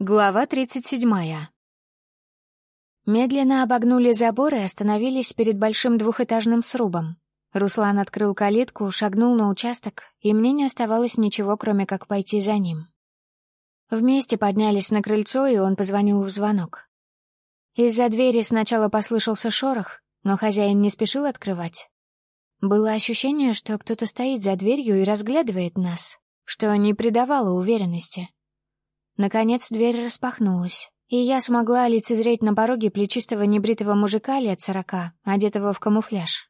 Глава 37. Медленно обогнули забор и остановились перед большим двухэтажным срубом. Руслан открыл калитку, шагнул на участок, и мне не оставалось ничего, кроме как пойти за ним. Вместе поднялись на крыльцо, и он позвонил в звонок. Из-за двери сначала послышался шорох, но хозяин не спешил открывать. Было ощущение, что кто-то стоит за дверью и разглядывает нас, что не придавало уверенности. Наконец дверь распахнулась, и я смогла лицезреть на пороге плечистого небритого мужика лет сорока, одетого в камуфляж.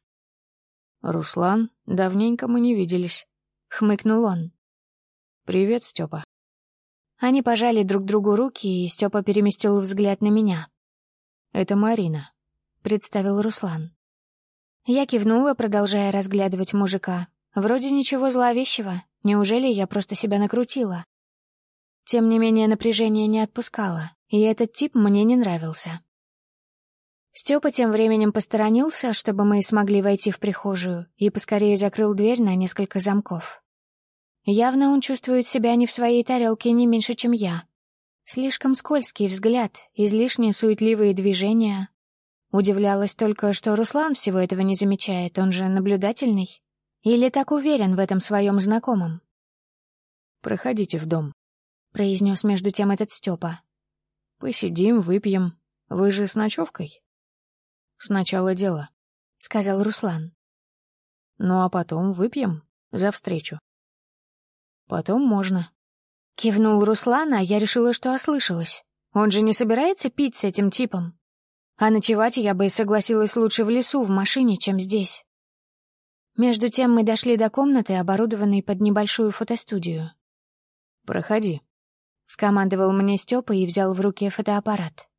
«Руслан, давненько мы не виделись», — хмыкнул он. «Привет, Степа». Они пожали друг другу руки, и Степа переместил взгляд на меня. «Это Марина», — представил Руслан. Я кивнула, продолжая разглядывать мужика. Вроде ничего зловещего. Неужели я просто себя накрутила? Тем не менее, напряжение не отпускало, и этот тип мне не нравился. Степа тем временем посторонился, чтобы мы смогли войти в прихожую, и поскорее закрыл дверь на несколько замков. Явно он чувствует себя не в своей тарелке не меньше, чем я. Слишком скользкий взгляд, излишне суетливые движения. Удивлялась только, что Руслан всего этого не замечает, он же наблюдательный. Или так уверен в этом своем знакомом? «Проходите в дом», — произнес между тем этот Степа. «Посидим, выпьем. Вы же с ночевкой?» «Сначала дело», — сказал Руслан. «Ну а потом выпьем за встречу». «Потом можно». Кивнул Руслан, а я решила, что ослышалась. Он же не собирается пить с этим типом. А ночевать я бы согласилась лучше в лесу, в машине, чем здесь. Между тем мы дошли до комнаты, оборудованной под небольшую фотостудию. «Проходи», — скомандовал мне Степа и взял в руки фотоаппарат.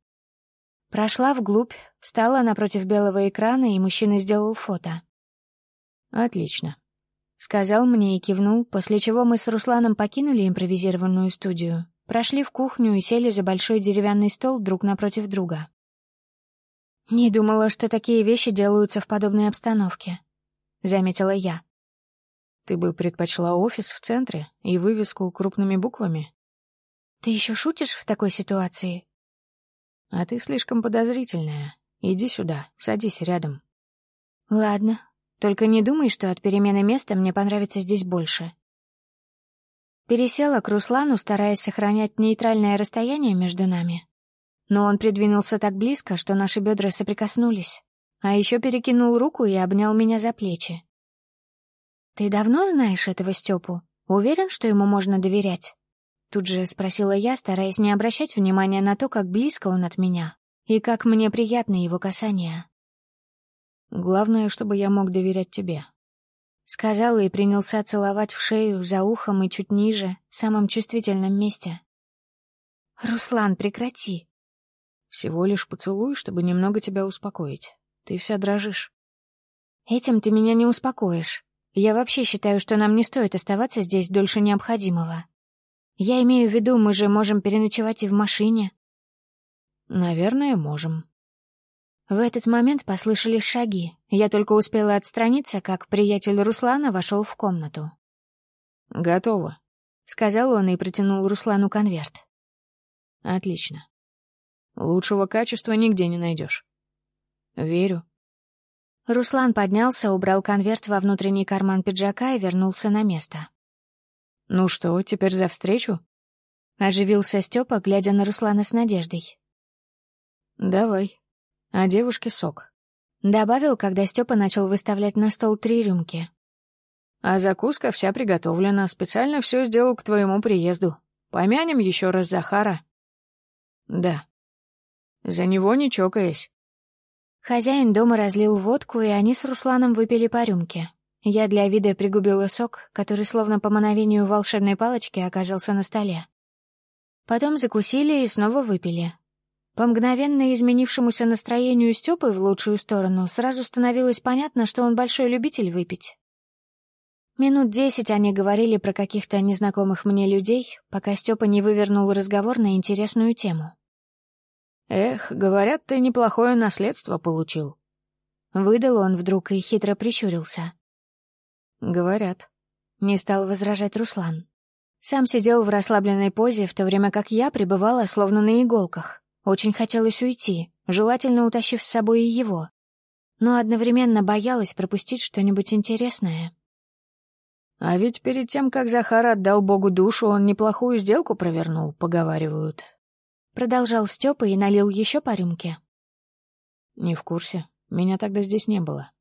Прошла вглубь, встала напротив белого экрана, и мужчина сделал фото. «Отлично», — сказал мне и кивнул, после чего мы с Русланом покинули импровизированную студию, прошли в кухню и сели за большой деревянный стол друг напротив друга. «Не думала, что такие вещи делаются в подобной обстановке», — заметила я. «Ты бы предпочла офис в центре и вывеску крупными буквами?» Ты еще шутишь в такой ситуации? А ты слишком подозрительная. Иди сюда, садись рядом. Ладно, только не думай, что от перемены места мне понравится здесь больше. Пересела к Руслану, стараясь сохранять нейтральное расстояние между нами. Но он придвинулся так близко, что наши бедра соприкоснулись. А еще перекинул руку и обнял меня за плечи. «Ты давно знаешь этого Степу? Уверен, что ему можно доверять?» Тут же спросила я, стараясь не обращать внимания на то, как близко он от меня и как мне приятно его касание. «Главное, чтобы я мог доверять тебе», — сказала и принялся целовать в шею, за ухом и чуть ниже, в самом чувствительном месте. «Руслан, прекрати!» «Всего лишь поцелуй, чтобы немного тебя успокоить. Ты вся дрожишь». «Этим ты меня не успокоишь. Я вообще считаю, что нам не стоит оставаться здесь дольше необходимого». Я имею в виду, мы же можем переночевать и в машине. Наверное, можем. В этот момент послышались шаги. Я только успела отстраниться, как приятель Руслана вошел в комнату. «Готово», — сказал он и протянул Руслану конверт. «Отлично. Лучшего качества нигде не найдешь. Верю». Руслан поднялся, убрал конверт во внутренний карман пиджака и вернулся на место. «Ну что, теперь за встречу?» Оживился Степа, глядя на Руслана с надеждой. «Давай. А девушке сок». Добавил, когда Степа начал выставлять на стол три рюмки. «А закуска вся приготовлена, специально все сделал к твоему приезду. Помянем еще раз Захара». «Да». «За него не чокаясь». Хозяин дома разлил водку, и они с Русланом выпили по рюмке. Я для вида пригубила сок, который словно по мановению волшебной палочки оказался на столе. Потом закусили и снова выпили. По мгновенно изменившемуся настроению Стёпы в лучшую сторону сразу становилось понятно, что он большой любитель выпить. Минут десять они говорили про каких-то незнакомых мне людей, пока Стёпа не вывернул разговор на интересную тему. «Эх, говорят, ты неплохое наследство получил». Выдал он вдруг и хитро прищурился. «Говорят». Не стал возражать Руслан. Сам сидел в расслабленной позе, в то время как я пребывала словно на иголках. Очень хотелось уйти, желательно утащив с собой и его. Но одновременно боялась пропустить что-нибудь интересное. А ведь перед тем, как Захар отдал Богу душу, он неплохую сделку провернул, поговаривают. Продолжал Степа и налил еще по рюмке. Не в курсе. Меня тогда здесь не было.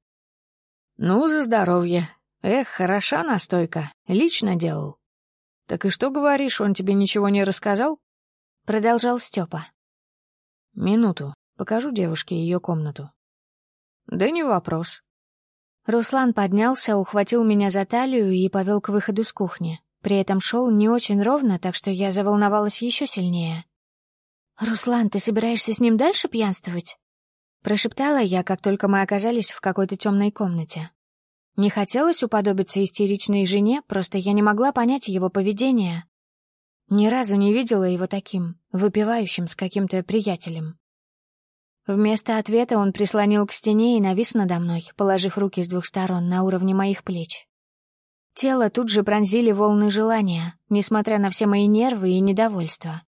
Ну, за здоровье. Эх, хороша настойка. Лично делал. Так и что говоришь, он тебе ничего не рассказал? Продолжал Степа. Минуту. Покажу девушке ее комнату. Да не вопрос. Руслан поднялся, ухватил меня за талию и повел к выходу с кухни. При этом шел не очень ровно, так что я заволновалась еще сильнее. «Руслан, ты собираешься с ним дальше пьянствовать?» Прошептала я, как только мы оказались в какой-то темной комнате. Не хотелось уподобиться истеричной жене, просто я не могла понять его поведение. Ни разу не видела его таким, выпивающим с каким-то приятелем. Вместо ответа он прислонил к стене и навис надо мной, положив руки с двух сторон на уровне моих плеч. Тело тут же пронзили волны желания, несмотря на все мои нервы и недовольство.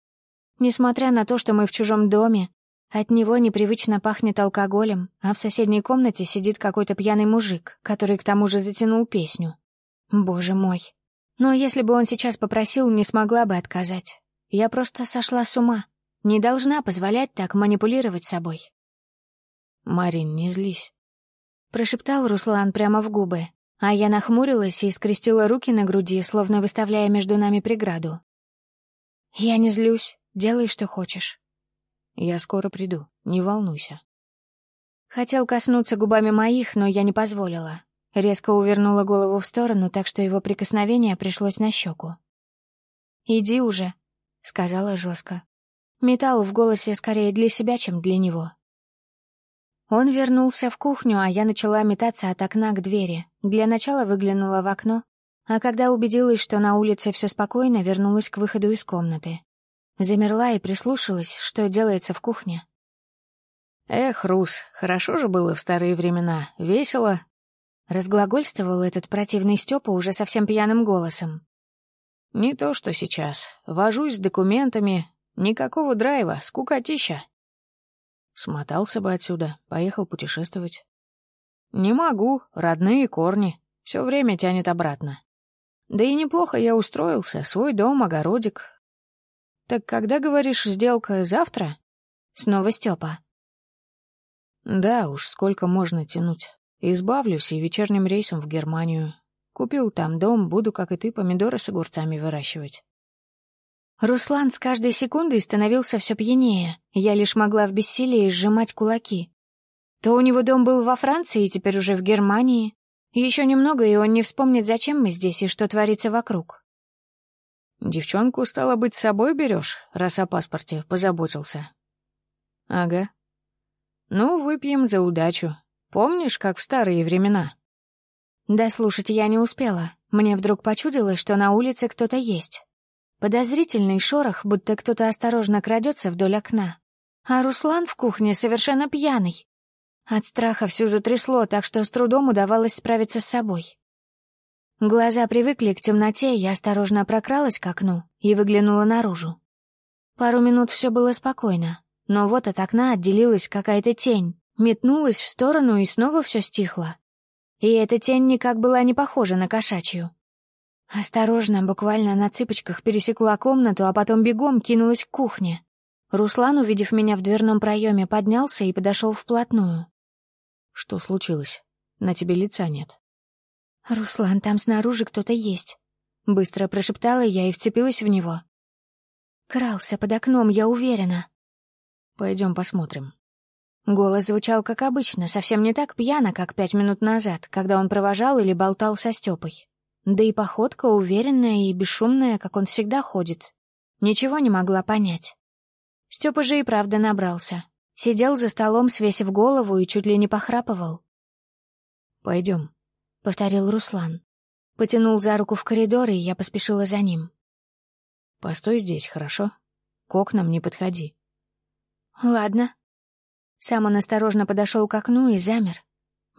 Несмотря на то, что мы в чужом доме, от него непривычно пахнет алкоголем, а в соседней комнате сидит какой-то пьяный мужик, который к тому же затянул песню. Боже мой. Но если бы он сейчас попросил, не смогла бы отказать. Я просто сошла с ума. Не должна позволять так манипулировать собой. «Марин, не злись», — прошептал Руслан прямо в губы, а я нахмурилась и скрестила руки на груди, словно выставляя между нами преграду. «Я не злюсь. Делай, что хочешь». «Я скоро приду. Не волнуйся». Хотел коснуться губами моих, но я не позволила. Резко увернула голову в сторону, так что его прикосновение пришлось на щеку. «Иди уже», — сказала жестко. Металл в голосе скорее для себя, чем для него. Он вернулся в кухню, а я начала метаться от окна к двери. Для начала выглянула в окно, а когда убедилась, что на улице все спокойно, вернулась к выходу из комнаты. Замерла и прислушалась, что делается в кухне. «Эх, Рус, хорошо же было в старые времена, весело», — разглагольствовал этот противный Степа уже совсем пьяным голосом. «Не то, что сейчас. Вожусь с документами, Никакого драйва, скукотища. Смотался бы отсюда, поехал путешествовать. Не могу, родные корни. Все время тянет обратно. Да и неплохо я устроился, свой дом, огородик. Так когда, говоришь, сделка завтра? Снова Степа. Да уж, сколько можно тянуть. Избавлюсь и вечерним рейсом в Германию. Купил там дом, буду, как и ты, помидоры с огурцами выращивать. Руслан с каждой секундой становился все пьянее. Я лишь могла в бессилии сжимать кулаки. То у него дом был во Франции, и теперь уже в Германии. Еще немного, и он не вспомнит, зачем мы здесь и что творится вокруг. Девчонку, стало быть, с собой берешь, раз о паспорте позаботился. Ага. Ну, выпьем за удачу. Помнишь, как в старые времена? Да слушать я не успела. Мне вдруг почудилось, что на улице кто-то есть. Подозрительный шорох, будто кто-то осторожно крадется вдоль окна. А Руслан в кухне совершенно пьяный. От страха всю затрясло, так что с трудом удавалось справиться с собой. Глаза привыкли к темноте, я осторожно прокралась к окну и выглянула наружу. Пару минут все было спокойно, но вот от окна отделилась какая-то тень, метнулась в сторону и снова все стихло. И эта тень никак была не похожа на кошачью. Осторожно, буквально на цыпочках пересекла комнату, а потом бегом кинулась к кухне. Руслан, увидев меня в дверном проеме, поднялся и подошел вплотную. «Что случилось? На тебе лица нет». «Руслан, там снаружи кто-то есть», — быстро прошептала я и вцепилась в него. Крался под окном, я уверена. Пойдем посмотрим. Голос звучал как обычно, совсем не так пьяно, как пять минут назад, когда он провожал или болтал со Степой. Да и походка уверенная и бесшумная, как он всегда ходит. Ничего не могла понять. Степа же и правда набрался. Сидел за столом, свесив голову и чуть ли не похрапывал. Пойдем, повторил Руслан. Потянул за руку в коридор, и я поспешила за ним. «Постой здесь, хорошо? К окнам не подходи». «Ладно». Сам он осторожно подошел к окну и замер,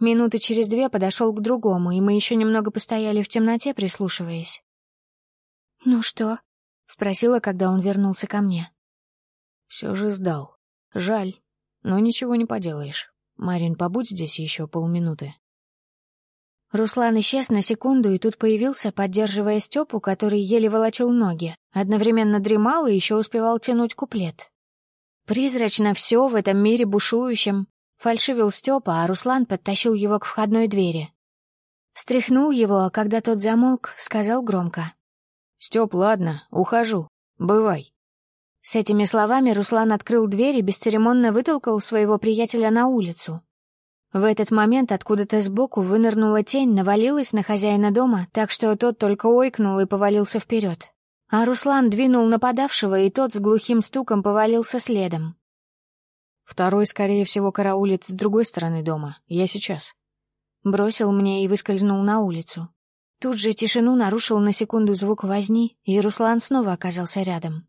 Минуты через две подошел к другому, и мы еще немного постояли в темноте, прислушиваясь. «Ну что?» — спросила, когда он вернулся ко мне. Все же сдал. Жаль, но ничего не поделаешь. Марин, побудь здесь еще полминуты. Руслан исчез на секунду и тут появился, поддерживая Степу, который еле волочил ноги, одновременно дремал и еще успевал тянуть куплет. Призрачно все в этом мире бушующем. Фальшивил Степа, а Руслан подтащил его к входной двери. Встряхнул его, а когда тот замолк, сказал громко. «Степ, ладно, ухожу. Бывай». С этими словами Руслан открыл дверь и бесцеремонно вытолкал своего приятеля на улицу. В этот момент откуда-то сбоку вынырнула тень, навалилась на хозяина дома, так что тот только ойкнул и повалился вперед. А Руслан двинул нападавшего, и тот с глухим стуком повалился следом. «Второй, скорее всего, караулит с другой стороны дома. Я сейчас». Бросил мне и выскользнул на улицу. Тут же тишину нарушил на секунду звук возни, и Руслан снова оказался рядом.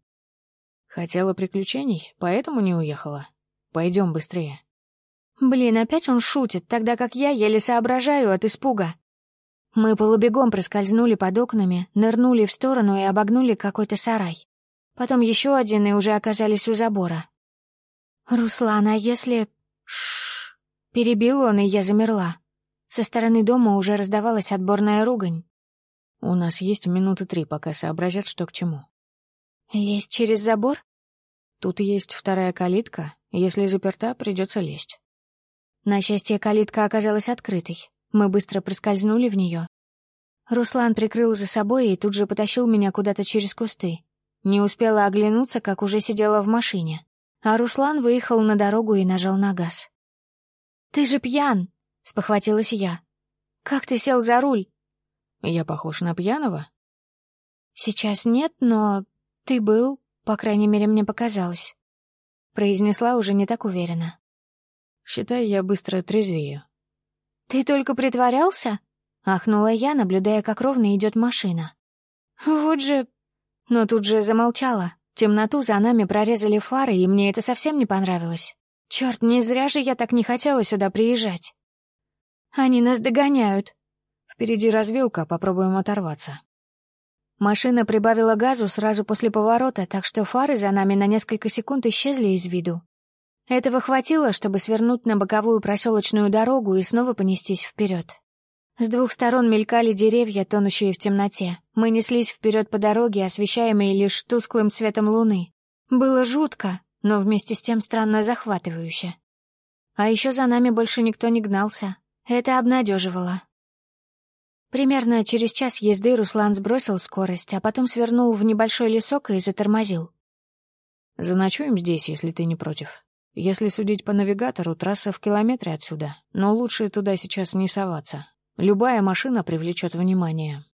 «Хотела приключений, поэтому не уехала. Пойдем быстрее». Блин, опять он шутит, тогда как я еле соображаю от испуга. Мы полубегом проскользнули под окнами, нырнули в сторону и обогнули какой-то сарай. Потом еще один и уже оказались у забора. «Руслан, а если...» Шш. Перебил он, и я замерла. Со стороны дома уже раздавалась отборная ругань. «У нас есть минуты три, пока сообразят, что к чему». «Лезть через забор?» «Тут есть вторая калитка. Если заперта, придется лезть». На счастье, калитка оказалась открытой. Мы быстро проскользнули в нее. Руслан прикрыл за собой и тут же потащил меня куда-то через кусты. Не успела оглянуться, как уже сидела в машине. А Руслан выехал на дорогу и нажал на газ. «Ты же пьян!» — спохватилась я. «Как ты сел за руль?» «Я похож на пьяного?» «Сейчас нет, но ты был, по крайней мере, мне показалось». Произнесла уже не так уверенно. Считай, я быстро трезвею. «Ты только притворялся?» — ахнула я, наблюдая, как ровно идет машина. «Вот же...» Но тут же замолчала. Темноту за нами прорезали фары, и мне это совсем не понравилось. Черт, не зря же я так не хотела сюда приезжать. Они нас догоняют. Впереди развилка, попробуем оторваться. Машина прибавила газу сразу после поворота, так что фары за нами на несколько секунд исчезли из виду. Этого хватило, чтобы свернуть на боковую проселочную дорогу и снова понестись вперед. С двух сторон мелькали деревья, тонущие в темноте. Мы неслись вперед по дороге, освещаемые лишь тусклым светом луны. Было жутко, но вместе с тем странно захватывающе. А еще за нами больше никто не гнался. Это обнадеживало. Примерно через час езды Руслан сбросил скорость, а потом свернул в небольшой лесок и затормозил. «Заночуем здесь, если ты не против», если судить по навигатору, трасса в километре отсюда, но лучше туда сейчас не соваться. Любая машина привлечет внимание.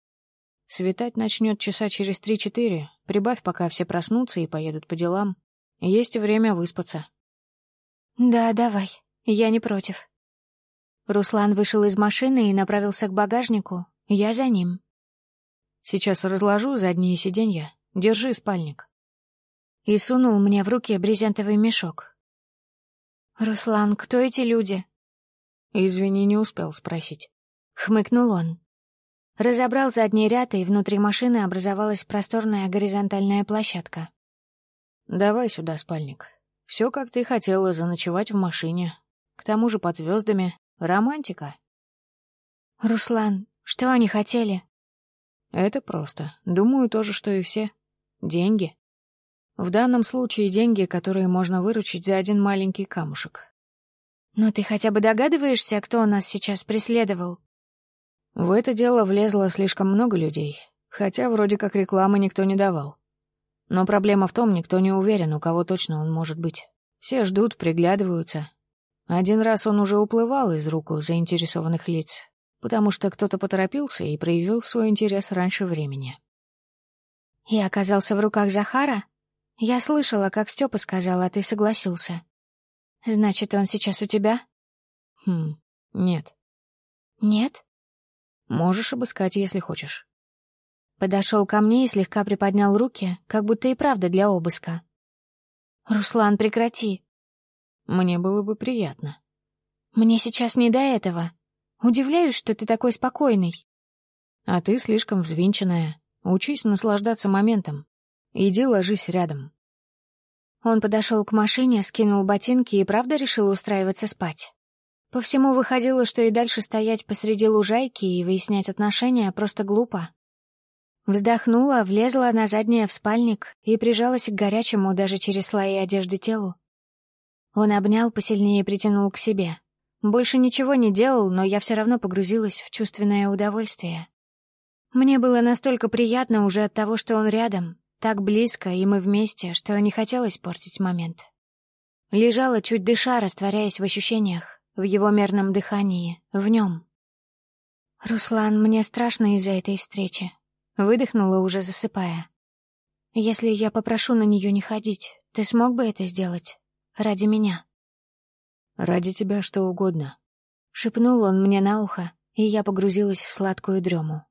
Светать начнет часа через три-четыре. Прибавь, пока все проснутся и поедут по делам. Есть время выспаться. Да, давай. Я не против. Руслан вышел из машины и направился к багажнику. Я за ним. Сейчас разложу задние сиденья. Держи спальник. И сунул мне в руки брезентовый мешок. «Руслан, кто эти люди?» «Извини, не успел спросить». Хмыкнул он. Разобрал задний ряд, и внутри машины образовалась просторная горизонтальная площадка. «Давай сюда спальник. Все, как ты хотела, заночевать в машине. К тому же под звездами. Романтика». «Руслан, что они хотели?» «Это просто. Думаю, то же, что и все. Деньги». В данном случае деньги, которые можно выручить за один маленький камушек. Но ты хотя бы догадываешься, кто нас сейчас преследовал? В это дело влезло слишком много людей, хотя вроде как рекламы никто не давал. Но проблема в том, никто не уверен, у кого точно он может быть. Все ждут, приглядываются. Один раз он уже уплывал из рук у заинтересованных лиц, потому что кто-то поторопился и проявил свой интерес раньше времени. И оказался в руках Захара? Я слышала, как Степа сказал, а ты согласился. Значит, он сейчас у тебя? Хм, нет. Нет? Можешь обыскать, если хочешь. Подошел ко мне и слегка приподнял руки, как будто и правда для обыска. «Руслан, прекрати!» «Мне было бы приятно». «Мне сейчас не до этого. Удивляюсь, что ты такой спокойный». «А ты слишком взвинченная. Учись наслаждаться моментом. Иди ложись рядом. Он подошел к машине, скинул ботинки и правда решил устраиваться спать. По всему выходило, что и дальше стоять посреди лужайки и выяснять отношения просто глупо. Вздохнула, влезла на заднее в спальник и прижалась к горячему даже через слои одежды телу. Он обнял, посильнее притянул к себе. Больше ничего не делал, но я все равно погрузилась в чувственное удовольствие. Мне было настолько приятно уже от того, что он рядом, так близко, и мы вместе, что не хотелось портить момент. Лежала, чуть дыша, растворяясь в ощущениях, в его мерном дыхании, в нем. «Руслан, мне страшно из-за этой встречи», — выдохнула, уже засыпая. «Если я попрошу на нее не ходить, ты смог бы это сделать? Ради меня?» «Ради тебя что угодно», — шепнул он мне на ухо, и я погрузилась в сладкую дрему.